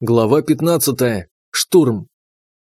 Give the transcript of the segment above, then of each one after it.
Глава 15. Штурм.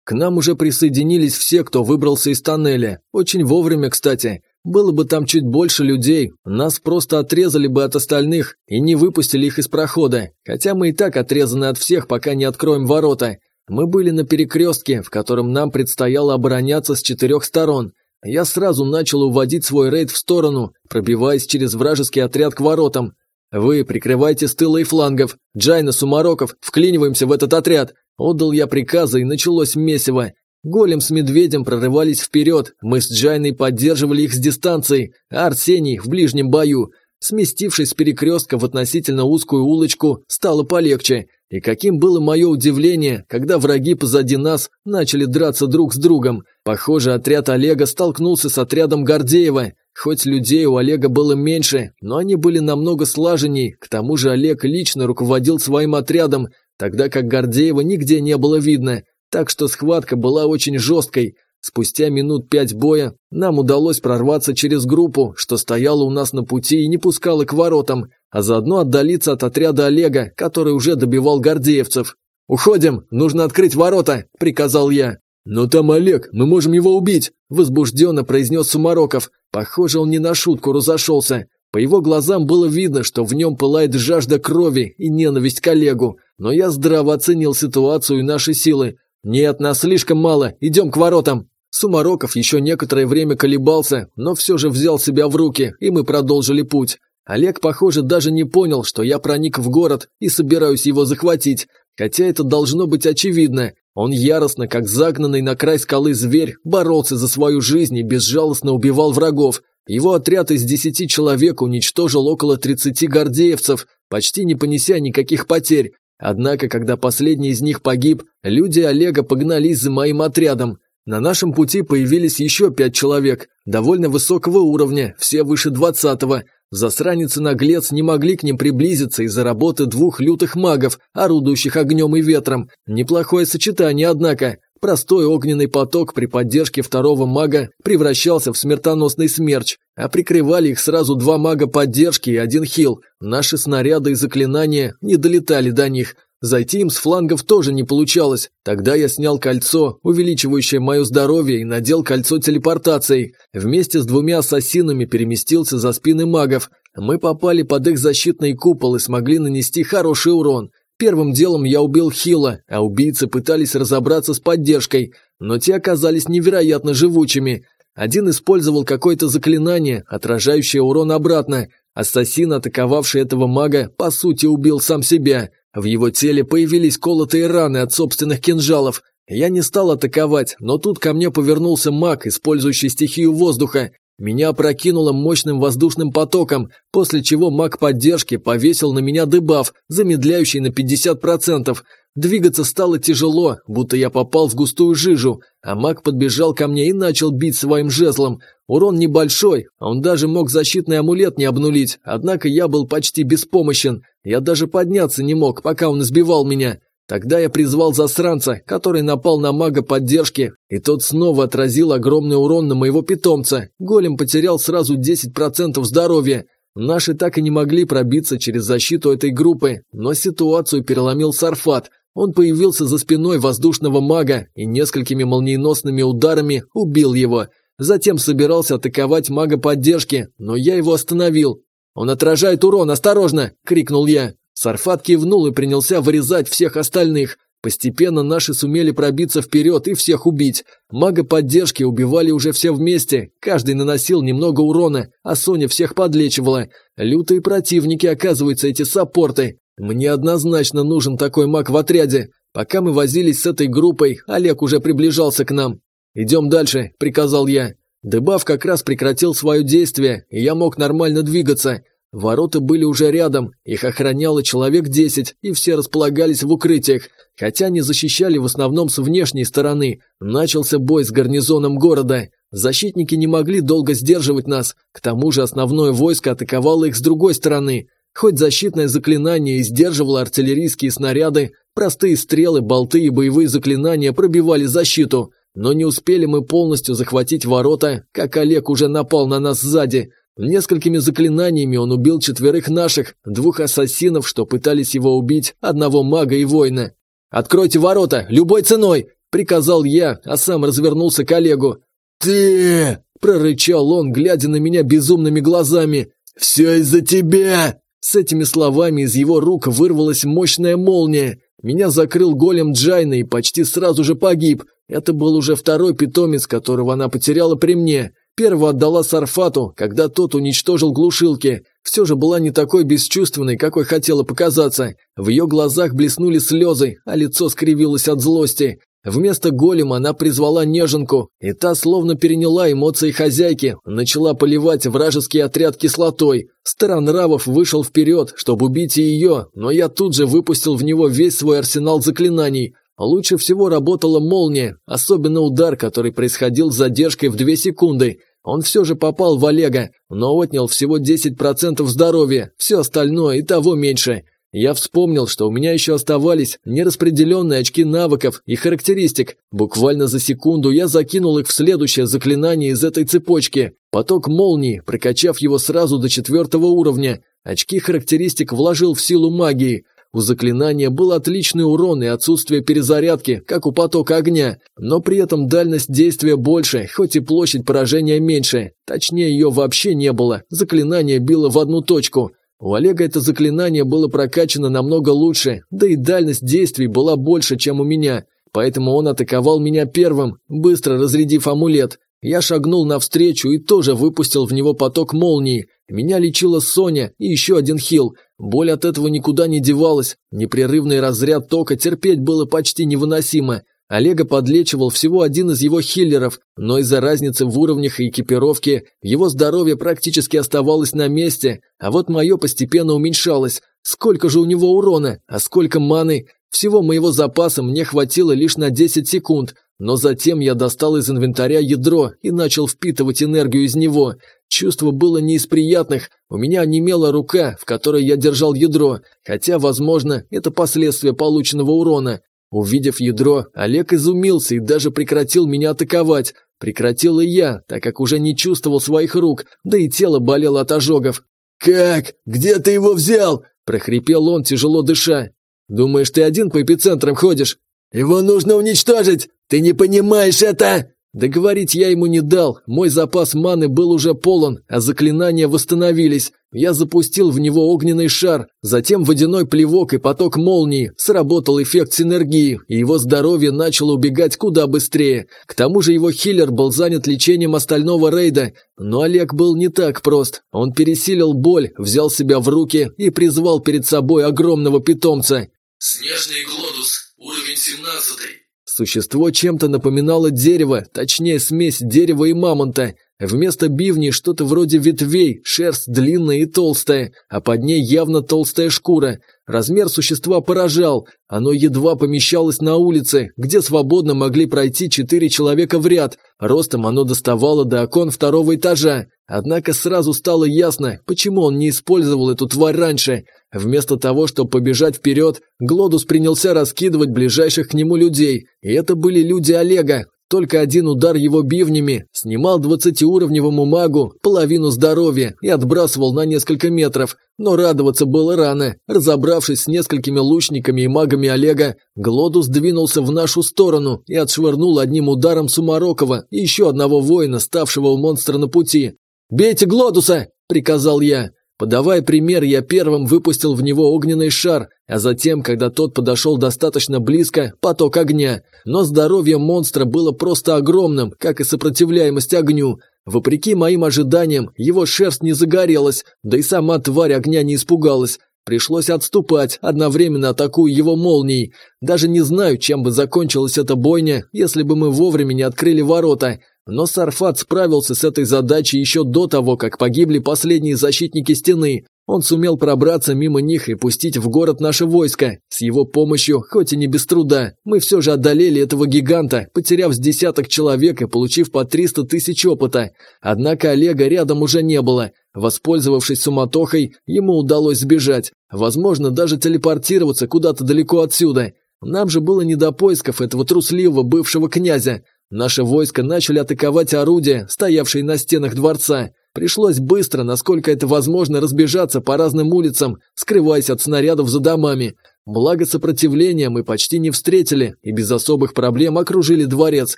К нам уже присоединились все, кто выбрался из тоннеля. Очень вовремя, кстати. Было бы там чуть больше людей, нас просто отрезали бы от остальных и не выпустили их из прохода. Хотя мы и так отрезаны от всех, пока не откроем ворота. Мы были на перекрестке, в котором нам предстояло обороняться с четырех сторон. Я сразу начал уводить свой рейд в сторону, пробиваясь через вражеский отряд к воротам. «Вы прикрывайте с тыла и флангов. Джайна, Сумароков, вклиниваемся в этот отряд!» Отдал я приказы, и началось месиво. Голем с медведем прорывались вперед, мы с Джайной поддерживали их с дистанции, а Арсений в ближнем бою. Сместившись с перекрестка в относительно узкую улочку, стало полегче. И каким было мое удивление, когда враги позади нас начали драться друг с другом. Похоже, отряд Олега столкнулся с отрядом Гордеева. Хоть людей у Олега было меньше, но они были намного слаженней, к тому же Олег лично руководил своим отрядом, тогда как Гордеева нигде не было видно, так что схватка была очень жесткой. Спустя минут пять боя нам удалось прорваться через группу, что стояла у нас на пути и не пускала к воротам, а заодно отдалиться от отряда Олега, который уже добивал гордеевцев. «Уходим! Нужно открыть ворота!» – приказал я. «Но там Олег, мы можем его убить!» – возбужденно произнес Сумароков. Похоже, он не на шутку разошелся. По его глазам было видно, что в нем пылает жажда крови и ненависть к Олегу. Но я здраво оценил ситуацию и наши силы. «Нет, нас слишком мало, идем к воротам!» Сумароков еще некоторое время колебался, но все же взял себя в руки, и мы продолжили путь. Олег, похоже, даже не понял, что я проник в город и собираюсь его захватить, хотя это должно быть очевидно. Он яростно, как загнанный на край скалы зверь, боролся за свою жизнь и безжалостно убивал врагов. Его отряд из десяти человек уничтожил около тридцати гордеевцев, почти не понеся никаких потерь. Однако, когда последний из них погиб, люди Олега погнались за моим отрядом. На нашем пути появились еще пять человек, довольно высокого уровня, все выше двадцатого, Засранец и наглец не могли к ним приблизиться из-за работы двух лютых магов, орудующих огнем и ветром. Неплохое сочетание, однако. Простой огненный поток при поддержке второго мага превращался в смертоносный смерч, а прикрывали их сразу два мага поддержки и один хил. Наши снаряды и заклинания не долетали до них, Зайти им с флангов тоже не получалось. Тогда я снял кольцо, увеличивающее мое здоровье, и надел кольцо телепортацией. Вместе с двумя ассасинами переместился за спины магов. Мы попали под их защитный купол и смогли нанести хороший урон. Первым делом я убил Хила, а убийцы пытались разобраться с поддержкой, но те оказались невероятно живучими. Один использовал какое-то заклинание, отражающее урон обратно. Ассасин, атаковавший этого мага, по сути убил сам себя. В его теле появились колотые раны от собственных кинжалов. Я не стал атаковать, но тут ко мне повернулся маг, использующий стихию воздуха. Меня опрокинуло мощным воздушным потоком, после чего маг поддержки повесил на меня дебаф, замедляющий на 50%. Двигаться стало тяжело, будто я попал в густую жижу, а маг подбежал ко мне и начал бить своим жезлом. Урон небольшой, он даже мог защитный амулет не обнулить, однако я был почти беспомощен. Я даже подняться не мог, пока он избивал меня. Тогда я призвал засранца, который напал на мага поддержки, и тот снова отразил огромный урон на моего питомца. Голем потерял сразу 10% здоровья. Наши так и не могли пробиться через защиту этой группы, но ситуацию переломил Сарфат. Он появился за спиной воздушного мага и несколькими молниеносными ударами убил его. Затем собирался атаковать мага поддержки, но я его остановил. «Он отражает урон, осторожно!» – крикнул я. Сарфат кивнул и принялся вырезать всех остальных. Постепенно наши сумели пробиться вперед и всех убить. Мага поддержки убивали уже все вместе, каждый наносил немного урона, а Соня всех подлечивала. Лютые противники, оказываются, эти саппорты. Мне однозначно нужен такой маг в отряде. Пока мы возились с этой группой, Олег уже приближался к нам. «Идем дальше», – приказал я. Дебаф как раз прекратил свое действие, и я мог нормально двигаться. Ворота были уже рядом, их охраняло человек десять, и все располагались в укрытиях. Хотя не защищали в основном с внешней стороны. Начался бой с гарнизоном города. Защитники не могли долго сдерживать нас, к тому же основное войско атаковало их с другой стороны. Хоть защитное заклинание и сдерживало артиллерийские снаряды, простые стрелы, болты и боевые заклинания пробивали защиту. Но не успели мы полностью захватить ворота, как Олег уже напал на нас сзади. Несколькими заклинаниями он убил четверых наших, двух ассасинов, что пытались его убить, одного мага и воина. «Откройте ворота, любой ценой!» – приказал я, а сам развернулся к Олегу. «Ты!» – прорычал он, глядя на меня безумными глазами. «Все из-за тебя!» С этими словами из его рук вырвалась мощная молния. Меня закрыл голем Джайна и почти сразу же погиб. Это был уже второй питомец, которого она потеряла при мне. Первого отдала Сарфату, когда тот уничтожил глушилки. Все же была не такой бесчувственной, какой хотела показаться. В ее глазах блеснули слезы, а лицо скривилось от злости. Вместо голема она призвала неженку, и та словно переняла эмоции хозяйки, начала поливать вражеский отряд кислотой. Старонравов вышел вперед, чтобы убить ее, но я тут же выпустил в него весь свой арсенал заклинаний. Лучше всего работала молния, особенно удар, который происходил с задержкой в 2 секунды. Он все же попал в Олега, но отнял всего 10% здоровья, все остальное и того меньше. Я вспомнил, что у меня еще оставались нераспределенные очки навыков и характеристик. Буквально за секунду я закинул их в следующее заклинание из этой цепочки. Поток молнии, прокачав его сразу до четвертого уровня. Очки характеристик вложил в силу магии. У заклинания был отличный урон и отсутствие перезарядки, как у потока огня, но при этом дальность действия больше, хоть и площадь поражения меньше. Точнее, ее вообще не было, заклинание било в одну точку. У Олега это заклинание было прокачано намного лучше, да и дальность действий была больше, чем у меня, поэтому он атаковал меня первым, быстро разрядив амулет. Я шагнул навстречу и тоже выпустил в него поток молнии. Меня лечила Соня и еще один хил. Боль от этого никуда не девалась. Непрерывный разряд тока терпеть было почти невыносимо. Олега подлечивал всего один из его хиллеров, но из-за разницы в уровнях и экипировке его здоровье практически оставалось на месте, а вот мое постепенно уменьшалось. Сколько же у него урона, а сколько маны? Всего моего запаса мне хватило лишь на 10 секунд, но затем я достал из инвентаря ядро и начал впитывать энергию из него. Чувство было не из приятных, у меня онемела рука, в которой я держал ядро, хотя, возможно, это последствия полученного урона. Увидев ядро, Олег изумился и даже прекратил меня атаковать. Прекратил и я, так как уже не чувствовал своих рук, да и тело болело от ожогов. «Как? Где ты его взял?» – прохрипел он, тяжело дыша. «Думаешь, ты один по эпицентрам ходишь?» «Его нужно уничтожить! Ты не понимаешь это!» Договорить я ему не дал, мой запас маны был уже полон, а заклинания восстановились. Я запустил в него огненный шар, затем водяной плевок и поток молнии. Сработал эффект синергии, и его здоровье начало убегать куда быстрее. К тому же его хиллер был занят лечением остального рейда. Но Олег был не так прост. Он пересилил боль, взял себя в руки и призвал перед собой огромного питомца. «Снежный Глодус, уровень семнадцатый». Существо чем-то напоминало дерево, точнее смесь дерева и мамонта. Вместо бивней что-то вроде ветвей, шерсть длинная и толстая, а под ней явно толстая шкура. Размер существа поражал, оно едва помещалось на улице, где свободно могли пройти четыре человека в ряд. Ростом оно доставало до окон второго этажа. Однако сразу стало ясно, почему он не использовал эту тварь раньше. Вместо того, чтобы побежать вперед, Глодус принялся раскидывать ближайших к нему людей. И это были люди Олега. Только один удар его бивнями снимал двадцатиуровневому магу половину здоровья и отбрасывал на несколько метров. Но радоваться было рано. Разобравшись с несколькими лучниками и магами Олега, Глодус двинулся в нашу сторону и отшвырнул одним ударом Сумарокова и еще одного воина, ставшего у монстра на пути. «Бейте Глодуса!» – приказал я. Подавая пример, я первым выпустил в него огненный шар, а затем, когда тот подошел достаточно близко, поток огня. Но здоровье монстра было просто огромным, как и сопротивляемость огню. Вопреки моим ожиданиям, его шерсть не загорелась, да и сама тварь огня не испугалась. Пришлось отступать, одновременно атакуя его молнией. Даже не знаю, чем бы закончилась эта бойня, если бы мы вовремя не открыли ворота. Но Сарфат справился с этой задачей еще до того, как погибли последние защитники стены. Он сумел пробраться мимо них и пустить в город наше войско. С его помощью, хоть и не без труда, мы все же одолели этого гиганта, потеряв с десяток человек и получив по 300 тысяч опыта. Однако Олега рядом уже не было. Воспользовавшись суматохой, ему удалось сбежать. Возможно, даже телепортироваться куда-то далеко отсюда. Нам же было не до поисков этого трусливого бывшего князя. Наше войско начали атаковать орудия, стоявшие на стенах дворца. Пришлось быстро, насколько это возможно, разбежаться по разным улицам, скрываясь от снарядов за домами. Благо сопротивления мы почти не встретили и без особых проблем окружили дворец,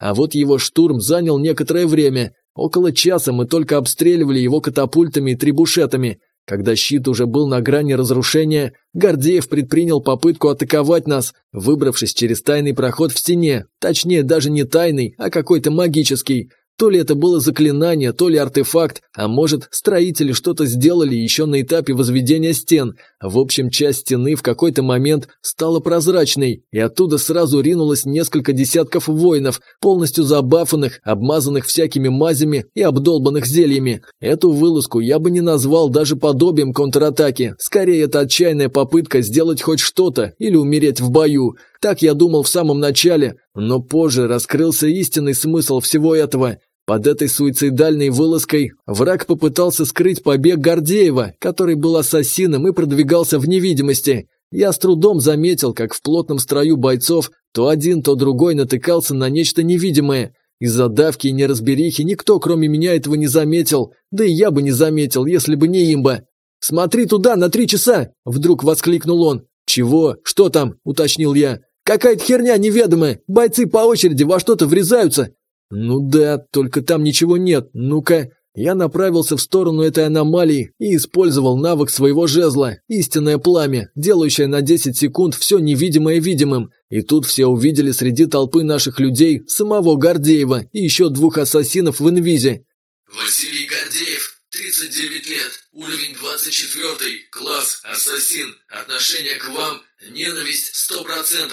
а вот его штурм занял некоторое время. Около часа мы только обстреливали его катапультами и трибушетами. Когда щит уже был на грани разрушения, Гордеев предпринял попытку атаковать нас, выбравшись через тайный проход в стене, точнее даже не тайный, а какой-то магический. То ли это было заклинание, то ли артефакт, а может, строители что-то сделали еще на этапе возведения стен. В общем, часть стены в какой-то момент стала прозрачной, и оттуда сразу ринулось несколько десятков воинов, полностью забафанных, обмазанных всякими мазями и обдолбанных зельями. Эту вылазку я бы не назвал даже подобием контратаки. Скорее, это отчаянная попытка сделать хоть что-то или умереть в бою. Так я думал в самом начале, но позже раскрылся истинный смысл всего этого. Под этой суицидальной вылазкой враг попытался скрыть побег Гордеева, который был ассасином и продвигался в невидимости. Я с трудом заметил, как в плотном строю бойцов то один, то другой натыкался на нечто невидимое. Из-за давки и неразберихи никто, кроме меня, этого не заметил, да и я бы не заметил, если бы не имба. «Смотри туда, на три часа!» – вдруг воскликнул он. «Чего? Что там?» – уточнил я. «Какая-то херня неведомая! Бойцы по очереди во что-то врезаются!» «Ну да, только там ничего нет. Ну-ка!» Я направился в сторону этой аномалии и использовал навык своего жезла, истинное пламя, делающее на 10 секунд все невидимое видимым. И тут все увидели среди толпы наших людей самого Гордеева и еще двух ассасинов в инвизе. Василий Гордеев, 39 лет, уровень 24, класс ассасин, отношение к вам, ненависть 100%.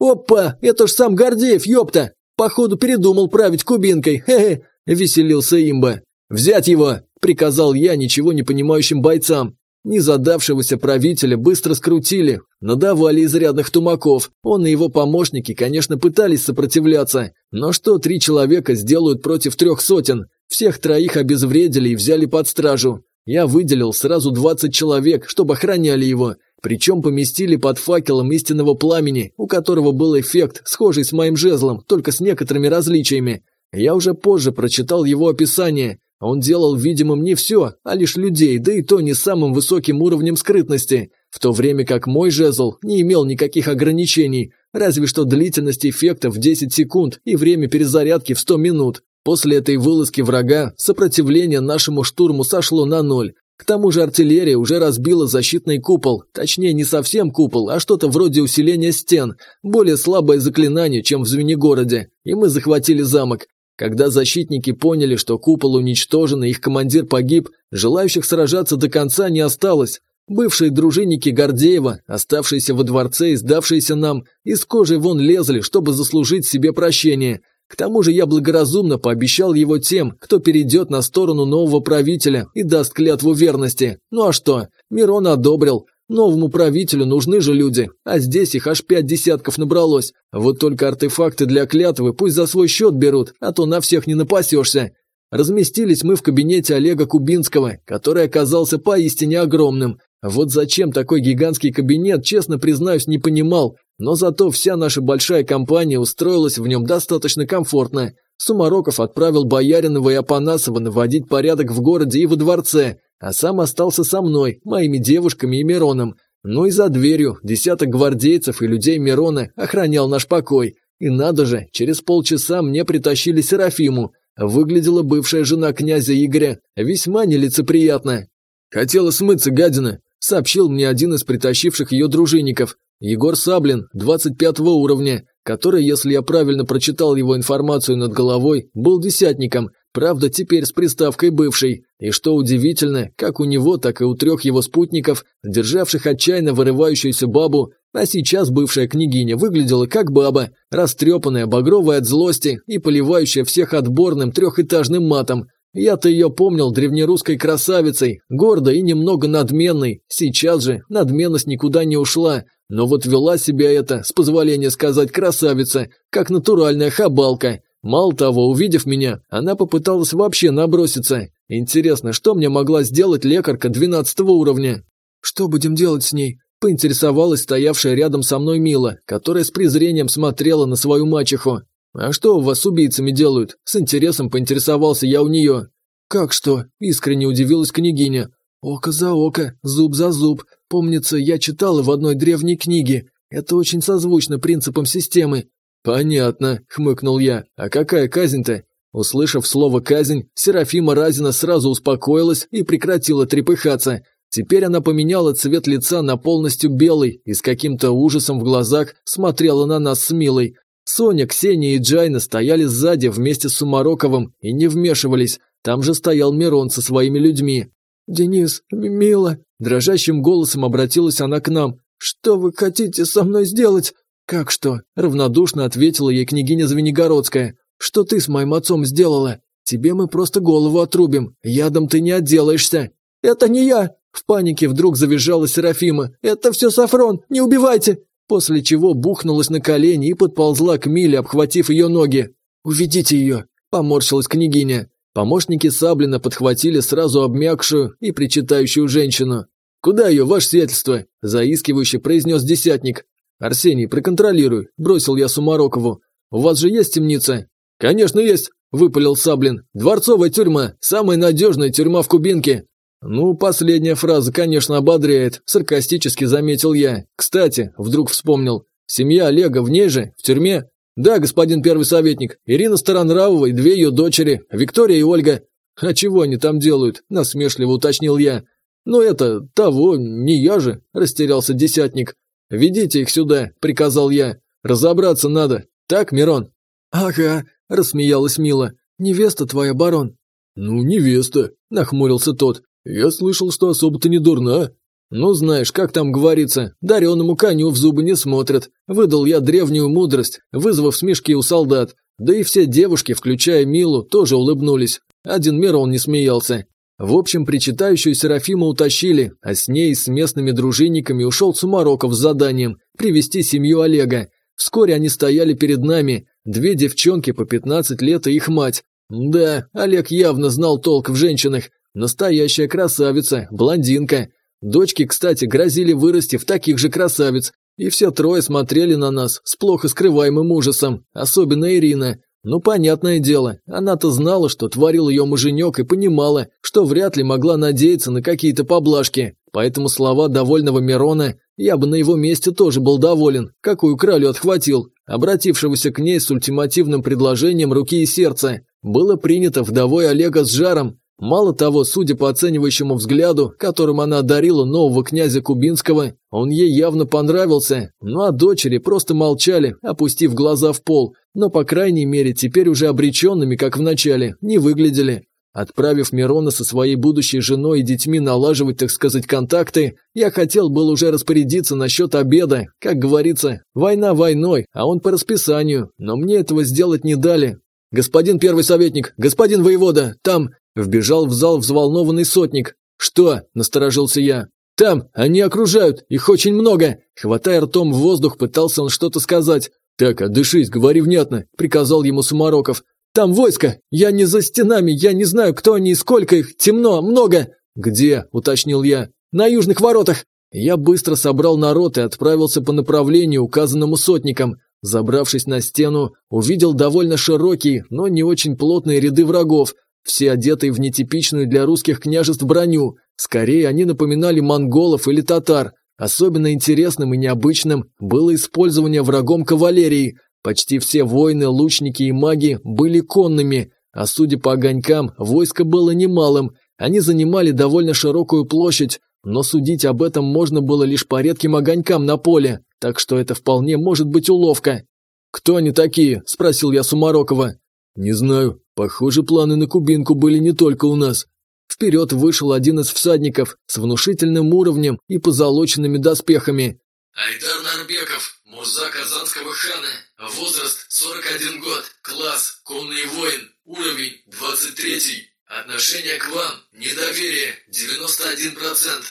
«Опа, это ж сам Гордеев, ёпта! Походу передумал править кубинкой, хе-хе!» – веселился имба. «Взять его!» – приказал я ничего не понимающим бойцам. Незадавшегося правителя быстро скрутили, надавали изрядных тумаков. Он и его помощники, конечно, пытались сопротивляться. Но что три человека сделают против трех сотен? Всех троих обезвредили и взяли под стражу. Я выделил сразу 20 человек, чтобы охраняли его. Причем поместили под факелом истинного пламени, у которого был эффект, схожий с моим жезлом, только с некоторыми различиями. Я уже позже прочитал его описание. Он делал видимым не все, а лишь людей, да и то не самым высоким уровнем скрытности, в то время как мой жезл не имел никаких ограничений, разве что длительность эффекта в 10 секунд и время перезарядки в 100 минут. После этой вылазки врага сопротивление нашему штурму сошло на ноль. К тому же артиллерия уже разбила защитный купол, точнее не совсем купол, а что-то вроде усиления стен, более слабое заклинание, чем в Звенигороде, и мы захватили замок. Когда защитники поняли, что купол уничтожен и их командир погиб, желающих сражаться до конца не осталось. Бывшие дружинники Гордеева, оставшиеся во дворце и сдавшиеся нам, из кожи вон лезли, чтобы заслужить себе прощение. К тому же я благоразумно пообещал его тем, кто перейдет на сторону нового правителя и даст клятву верности. Ну а что? Мирон одобрил. Новому правителю нужны же люди, а здесь их аж пять десятков набралось. Вот только артефакты для клятвы пусть за свой счет берут, а то на всех не напасешься. Разместились мы в кабинете Олега Кубинского, который оказался поистине огромным. Вот зачем такой гигантский кабинет, честно признаюсь, не понимал, но зато вся наша большая компания устроилась в нем достаточно комфортно. Сумароков отправил Бояринова и Апанасова наводить порядок в городе и во дворце, а сам остался со мной, моими девушками и Мироном. Ну и за дверью десяток гвардейцев и людей Мирона охранял наш покой. И надо же, через полчаса мне притащили Серафиму. Выглядела бывшая жена князя Игоря весьма нелицеприятно. «Хотела смыться, гадина», — сообщил мне один из притащивших ее дружинников. Егор Саблин, 25 уровня, который, если я правильно прочитал его информацию над головой, был десятником, правда теперь с приставкой «бывший». И что удивительно, как у него, так и у трех его спутников, державших отчаянно вырывающуюся бабу, а сейчас бывшая княгиня выглядела как баба, растрепанная, багровая от злости и поливающая всех отборным трехэтажным матом. Я-то ее помнил древнерусской красавицей, гордой и немного надменной. Сейчас же надменность никуда не ушла, но вот вела себя эта, с позволения сказать, красавица, как натуральная хабалка. Мало того, увидев меня, она попыталась вообще наброситься. Интересно, что мне могла сделать лекарка 12 уровня? Что будем делать с ней? Поинтересовалась стоявшая рядом со мной Мила, которая с презрением смотрела на свою мачеху. «А что у вас с убийцами делают?» С интересом поинтересовался я у нее. «Как что?» – искренне удивилась княгиня. «Око за око, зуб за зуб. Помнится, я читала в одной древней книге. Это очень созвучно принципам системы». «Понятно», – хмыкнул я. «А какая казнь-то?» Услышав слово «казнь», Серафима Разина сразу успокоилась и прекратила трепыхаться. Теперь она поменяла цвет лица на полностью белый и с каким-то ужасом в глазах смотрела на нас с Милой. Соня, Ксения и Джайна стояли сзади вместе с Сумароковым и не вмешивались. Там же стоял Мирон со своими людьми. «Денис, Мила!» Дрожащим голосом обратилась она к нам. «Что вы хотите со мной сделать?» «Как что?» – равнодушно ответила ей княгиня Звенигородская. «Что ты с моим отцом сделала? Тебе мы просто голову отрубим, ядом ты не отделаешься». «Это не я!» В панике вдруг завизжала Серафима. «Это все Сафрон! Не убивайте!» После чего бухнулась на колени и подползла к Миле, обхватив ее ноги. «Уведите ее!» – поморщилась княгиня. Помощники Саблина подхватили сразу обмякшую и причитающую женщину. «Куда ее, ваше сиятельство?» – заискивающе произнес десятник. «Арсений, проконтролируй», – бросил я Сумарокову. «У вас же есть темница?» «Конечно есть», – выпалил Саблин. «Дворцовая тюрьма, самая надежная тюрьма в Кубинке». «Ну, последняя фраза, конечно, ободряет», – саркастически заметил я. «Кстати, вдруг вспомнил, семья Олега в ней же, в тюрьме?» «Да, господин первый советник. Ирина Старонравова и две ее дочери, Виктория и Ольга». «А чего они там делают?» – насмешливо уточнил я. «Ну это, того, не я же», – растерялся десятник. «Ведите их сюда», – приказал я. «Разобраться надо. Так, Мирон?» «Ага», – рассмеялась Мила. «Невеста твоя, барон». «Ну, невеста», – нахмурился тот. «Я слышал, что особо-то не дурна». «Ну, знаешь, как там говорится, дареному коню в зубы не смотрят. Выдал я древнюю мудрость, вызвав смешки у солдат. Да и все девушки, включая Милу, тоже улыбнулись. Один Мирон не смеялся. В общем, причитающую Серафиму утащили, а с ней с местными дружинниками ушел Сумароков с заданием привести семью Олега. Вскоре они стояли перед нами, две девчонки по 15 лет и их мать. Да, Олег явно знал толк в женщинах. Настоящая красавица, блондинка. Дочки, кстати, грозили вырасти в таких же красавиц, и все трое смотрели на нас с плохо скрываемым ужасом, особенно Ирина. Ну, понятное дело, она-то знала, что творил ее муженек и понимала, что вряд ли могла надеяться на какие-то поблажки. Поэтому слова довольного Мирона я бы на его месте тоже был доволен, какую кралю отхватил, обратившегося к ней с ультимативным предложением руки и сердца. Было принято вдовой Олега с жаром, Мало того, судя по оценивающему взгляду, которым она одарила нового князя Кубинского, он ей явно понравился, ну а дочери просто молчали, опустив глаза в пол, но, по крайней мере, теперь уже обреченными, как в начале, не выглядели. Отправив Мирона со своей будущей женой и детьми налаживать, так сказать, контакты, я хотел был уже распорядиться насчет обеда. Как говорится, война войной, а он по расписанию, но мне этого сделать не дали. «Господин первый советник, господин воевода, там, Вбежал в зал взволнованный сотник. «Что?» – насторожился я. «Там! Они окружают! Их очень много!» Хватая ртом в воздух, пытался он что-то сказать. «Так, отдышись, говори внятно», – приказал ему Сумароков. «Там войско! Я не за стенами, я не знаю, кто они и сколько их! Темно, много!» «Где?» – уточнил я. «На южных воротах!» Я быстро собрал народ и отправился по направлению, указанному сотником. Забравшись на стену, увидел довольно широкие, но не очень плотные ряды врагов. Все одетые в нетипичную для русских княжеств броню. Скорее, они напоминали монголов или татар. Особенно интересным и необычным было использование врагом кавалерии. Почти все воины, лучники и маги были конными, а судя по огонькам, войско было немалым. Они занимали довольно широкую площадь, но судить об этом можно было лишь по редким огонькам на поле, так что это вполне может быть уловка. «Кто они такие?» – спросил я Сумарокова. «Не знаю. Похоже, планы на кубинку были не только у нас». Вперед вышел один из всадников с внушительным уровнем и позолоченными доспехами. Айдар Нарбеков, муза Казанского хана, возраст 41 год, класс конный воин, уровень 23, отношение к вам, недоверие 91%.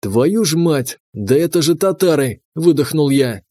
«Твою ж мать! Да это же татары!» – выдохнул я.